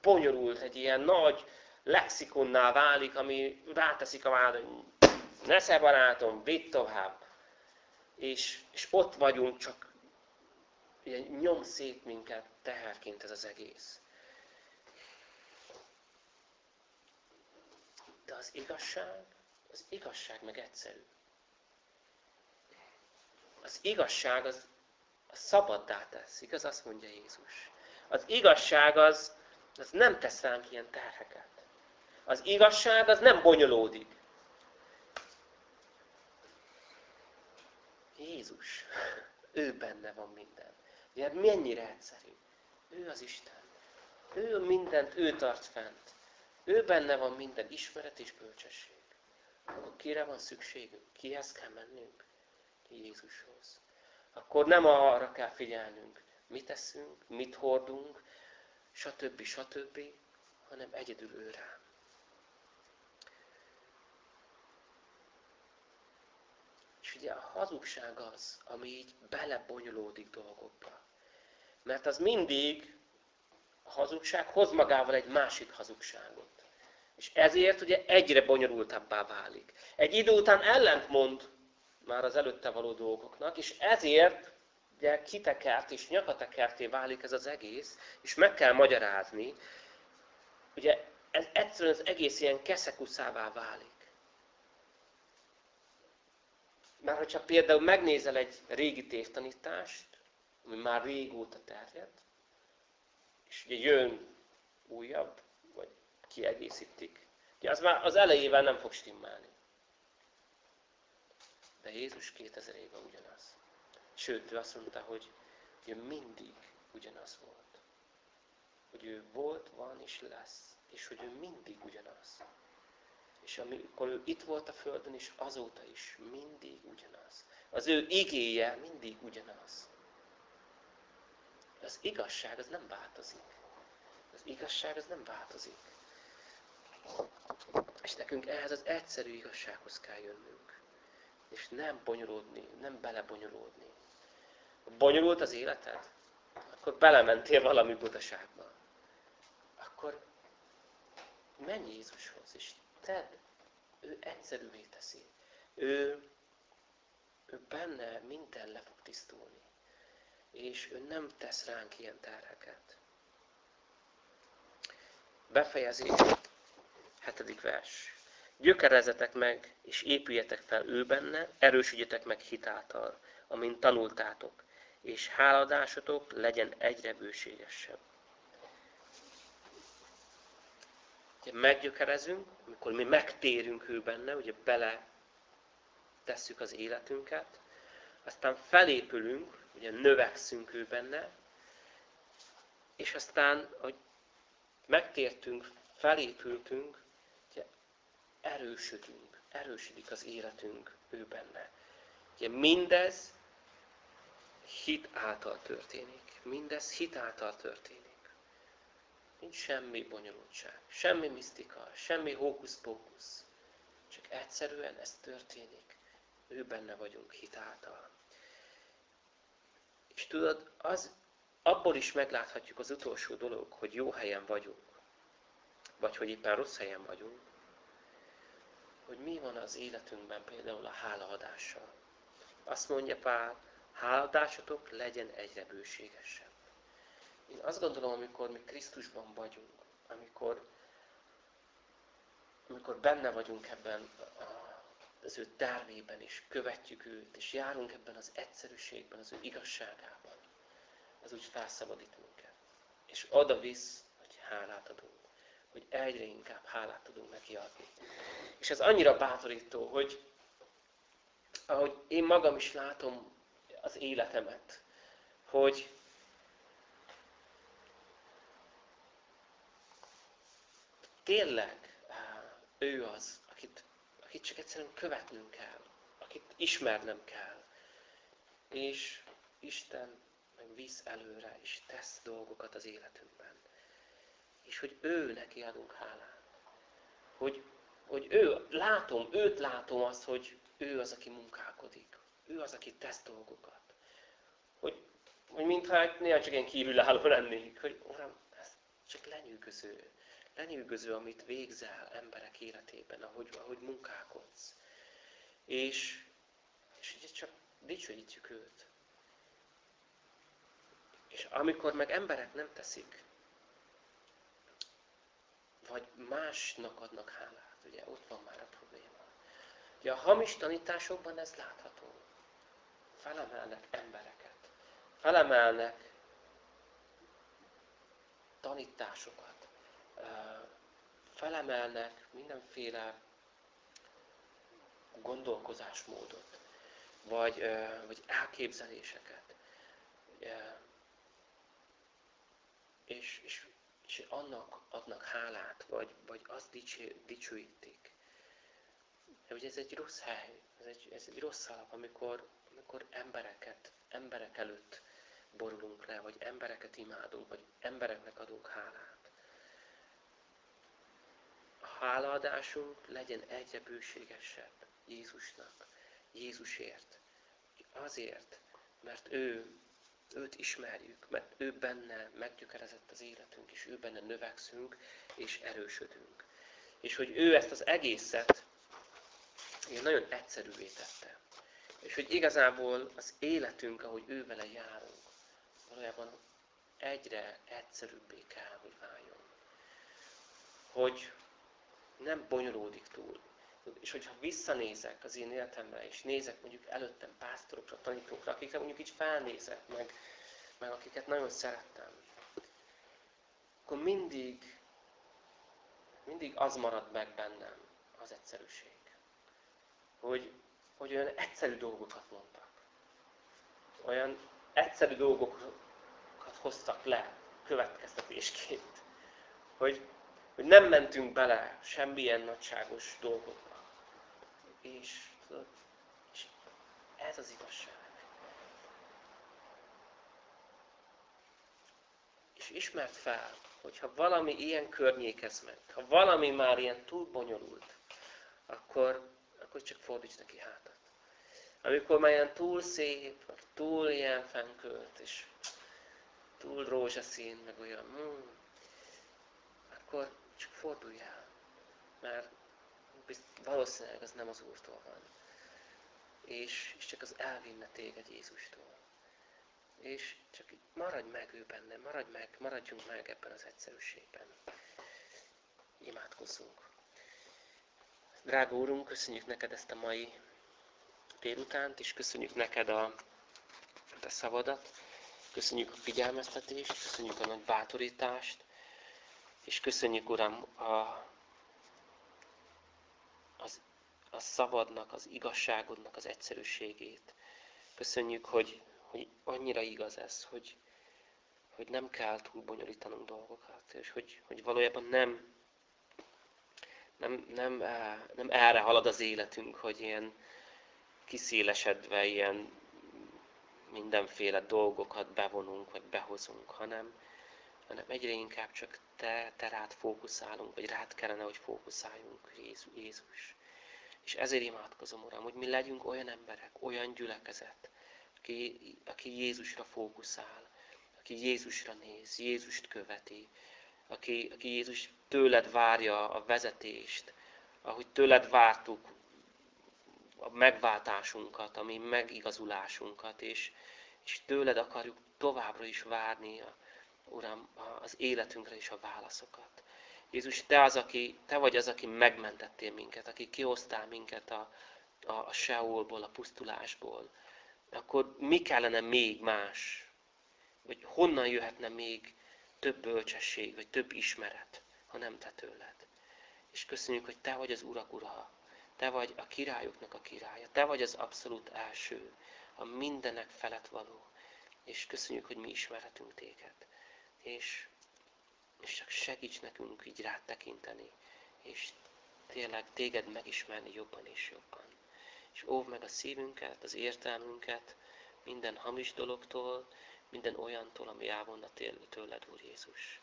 bonyolult, egy ilyen nagy lexikonná válik, ami ráteszik a vád, hogy nesze barátom, vidd tovább. És, és ott vagyunk, csak ilyen nyom szét minket teherként ez az egész. De az igazság, az igazság meg egyszerű. Az igazság az, az szabaddá tesz, igaz? Azt mondja Jézus. Az igazság az, az nem tesz ránk ilyen terheket. Az igazság az nem bonyolódik. Jézus, ő benne van minden. Ugye mennyire egyszerű. Ő az Isten. Ő mindent, ő tart fent. Ő benne van minden ismeret és bölcsesség. Akkor kire van szükségünk? Kihez kell mennünk? Jézushoz. Akkor nem arra kell figyelnünk, mit teszünk, mit hordunk, stb. stb., hanem egyedül ő rám. És ugye a hazugság az, ami így belebonyolódik dolgokba. Mert az mindig, a hazugság hoz magával egy másik hazugságot. És ezért ugye egyre bonyolultabbá válik. Egy idő után ellentmond már az előtte való dolgoknak, és ezért ugye kitekert és nyakatekerté válik ez az egész, és meg kell magyarázni, ugye ez egyszerűen az egész ilyen keszekuszává válik. Mert hogyha például megnézel egy régi tévtanítást, ami már régóta terjedt, és ugye jön újabb, vagy kiegészítik, ugye az már az elejével nem fog stimmelni. De Jézus 2000 éve ugyanaz. Sőt, ő azt mondta, hogy ő mindig ugyanaz volt. Hogy ő volt, van és lesz. És hogy ő mindig ugyanaz. És amikor ő itt volt a Földön, és azóta is mindig ugyanaz. Az ő igéje mindig ugyanaz. Az igazság az nem változik. Az igazság az nem változik. És nekünk ehhez az egyszerű igazsághoz kell jönnünk. És nem bonyolódni, nem belebonyolódni. Bonyolult az életed, akkor belementél valami butaságba. Akkor menj Jézushoz, és tedd, ő egyszerűvé teszi. Ő, ő benne minden le fog tisztulni. És ő nem tesz ránk ilyen terheket. Befejezés, hetedik vers. Gyökerezetek meg, és épüljetek fel ő benne, erősödjetek meg hitáltal, amint tanultátok, és háladásotok legyen egyre bőségesebb. Ugye meggyökerezünk, amikor mi megtérünk ő benne, ugye bele tesszük az életünket, aztán felépülünk, ugye növekszünk ő benne, és aztán, hogy megtértünk, felépültünk, ugye erősödünk, erősödik az életünk ő benne. Ugye mindez hit által történik. Mindez hit által történik. Nincs semmi bonyolultság, semmi misztika, semmi hókusz-pókusz. Csak egyszerűen ez történik. Ő benne vagyunk hitáltal. És tudod, az, abból is megláthatjuk az utolsó dolog, hogy jó helyen vagyunk, vagy hogy éppen rossz helyen vagyunk, hogy mi van az életünkben például a hálaadással. Azt mondja Pál, hálaadásotok legyen egyre bőségesebb. Én azt gondolom, amikor mi Krisztusban vagyunk, amikor, amikor benne vagyunk ebben az ő tervében, és követjük őt, és járunk ebben az egyszerűségben, az ő igazságában, az úgy felszabadít minket. És oda visz, hogy hálát adunk. Hogy egyre inkább hálát tudunk neki adni. És ez annyira bátorító, hogy ahogy én magam is látom az életemet, hogy tényleg ő az, akit, akit csak egyszerűen követnünk kell, akit ismernem kell. És Isten meg visz előre, és tesz dolgokat az életünkben. És hogy ő neki adunk hálát. Hogy, hogy ő, látom, őt látom azt, hogy ő az, aki munkálkodik. Ő az, aki tesz dolgokat. Hogy, hogy mintha néha csak ilyen kívülálló lennék, hogy Uram, ez csak lenyűgöző lenyűgöző, amit végzel emberek életében, ahogy, ahogy munkálkodsz. És, és ugye csak dicsőítjük őt. És amikor meg emberek nem teszik, vagy másnak adnak hálát, ugye ott van már a probléma. Ugye a hamis tanításokban ez látható. Felemelnek embereket. Felemelnek tanításokat felemelnek mindenféle gondolkozásmódot, vagy, vagy elképzeléseket. És, és, és annak adnak hálát, vagy, vagy azt dicső, dicsőítik. De ugye ez egy rossz hely, ez egy, ez egy rossz alap, amikor, amikor embereket, emberek előtt borulunk le, vagy embereket imádunk, vagy embereknek adunk hálát hálaadásunk legyen egyre bőségesebb Jézusnak, Jézusért. Azért, mert ő, őt ismerjük, mert ő benne meggyökerezett az életünk, és ő benne növekszünk, és erősödünk. És hogy ő ezt az egészet ilyen nagyon egyszerűvé tette. És hogy igazából az életünk, ahogy ő vele járunk, valójában egyre egyszerűbbé kell, hogy váljon. Hogy nem bonyolódik túl. És hogyha visszanézek az én életemre, és nézek mondjuk előttem pásztorokra, tanítókra, akikre mondjuk így felnézek, meg, meg akiket nagyon szerettem, akkor mindig, mindig az marad meg bennem, az egyszerűség. Hogy, hogy olyan egyszerű dolgokat mondtak. Olyan egyszerű dolgokat hoztak le következtetésként. Hogy, hogy nem mentünk bele semmilyen nagyságos dolgokba. És, és ez az igazság. És ismert fel, hogyha valami ilyen környékez meg, ha valami már ilyen túl bonyolult, akkor, akkor csak fordíts neki hátat. Amikor már ilyen túl szép, vagy túl ilyen fenkölt, és túl rózsaszín, meg olyan, hmm, akkor csak fordulj el. Mert valószínűleg az nem az Úrtól van. És, és csak az elvinne téged Jézustól. És csak maradj meg ő benne, maradj meg, maradjunk meg ebben az egyszerűségben. Imádkozzunk. Drága Úrunk, köszönjük neked ezt a mai délutánt, és köszönjük neked a, a szavadat. Köszönjük a figyelmeztetést, köszönjük a nagy bátorítást, és köszönjük, Uram, a, az, a szabadnak, az igazságodnak az egyszerűségét. Köszönjük, hogy, hogy annyira igaz ez, hogy, hogy nem kell túl bonyolítanunk dolgokat, és hogy, hogy valójában nem, nem, nem, nem erre halad az életünk, hogy ilyen kiszélesedve, ilyen mindenféle dolgokat bevonunk, vagy behozunk, hanem, hanem egyre inkább csak te, te rád fókuszálunk, vagy rád kellene, hogy fókuszáljunk, Jézus. És ezért imádkozom, Uram, hogy mi legyünk olyan emberek, olyan gyülekezet, aki, aki Jézusra fókuszál, aki Jézusra néz, Jézust követi, aki, aki Jézus tőled várja a vezetést, ahogy tőled vártuk a megváltásunkat, a mi megigazulásunkat, és, és tőled akarjuk továbbra is várni, a, Uram, az életünkre is a válaszokat. Jézus, te, az, aki, te vagy az, aki megmentettél minket, aki kihoztál minket a, a, a Seolból, a pusztulásból. Akkor mi kellene még más? Vagy honnan jöhetne még több bölcsesség, vagy több ismeret, ha nem te tőled? És köszönjük, hogy te vagy az Urak Ura, te vagy a királyoknak a királya. Te vagy az abszolút első, a mindenek felett való. És köszönjük, hogy mi ismerhetünk téged. És, és csak segíts nekünk így rád tekinteni. És tényleg téged megismerni jobban és jobban. És óv meg a szívünket, az értelmünket, minden hamis dologtól, minden olyantól, ami elvonna tőled, Úr Jézus.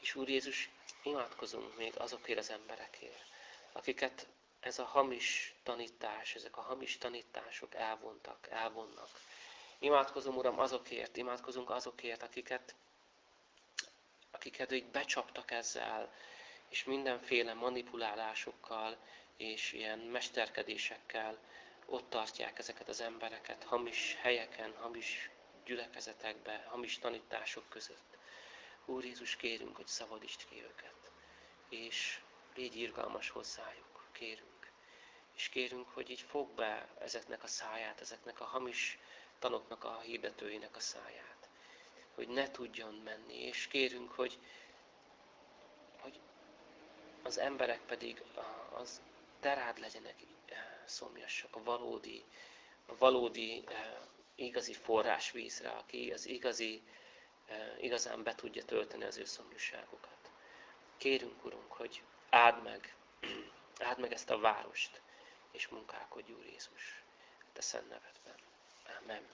És Úr Jézus, imádkozunk még azokért az emberekért, akiket ez a hamis tanítás, ezek a hamis tanítások elvontak, elvonnak. Imádkozom, Uram, azokért, imádkozunk azokért, akiket, akiket így becsaptak ezzel, és mindenféle manipulálásokkal, és ilyen mesterkedésekkel ott tartják ezeket az embereket, hamis helyeken, hamis gyülekezetekbe, hamis tanítások között. Úr Jézus, kérünk, hogy szabadítsd ki őket, és légy irgalmas hozzájuk, kérünk. És kérünk, hogy így fog be ezeknek a száját, ezeknek a hamis tanoknak a hirdetőinek a száját. Hogy ne tudjon menni. És kérünk, hogy, hogy az emberek pedig az terád legyenek eh, szomjasak, a valódi, a valódi eh, igazi forrásvízre, aki az igazi, eh, igazán be tudja tölteni az ő szomjúságokat. Kérünk, Urunk, hogy áld meg, áld meg ezt a várost, és munkálkodj, Úr Jézus, te szent nevedben. Amen.